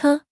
他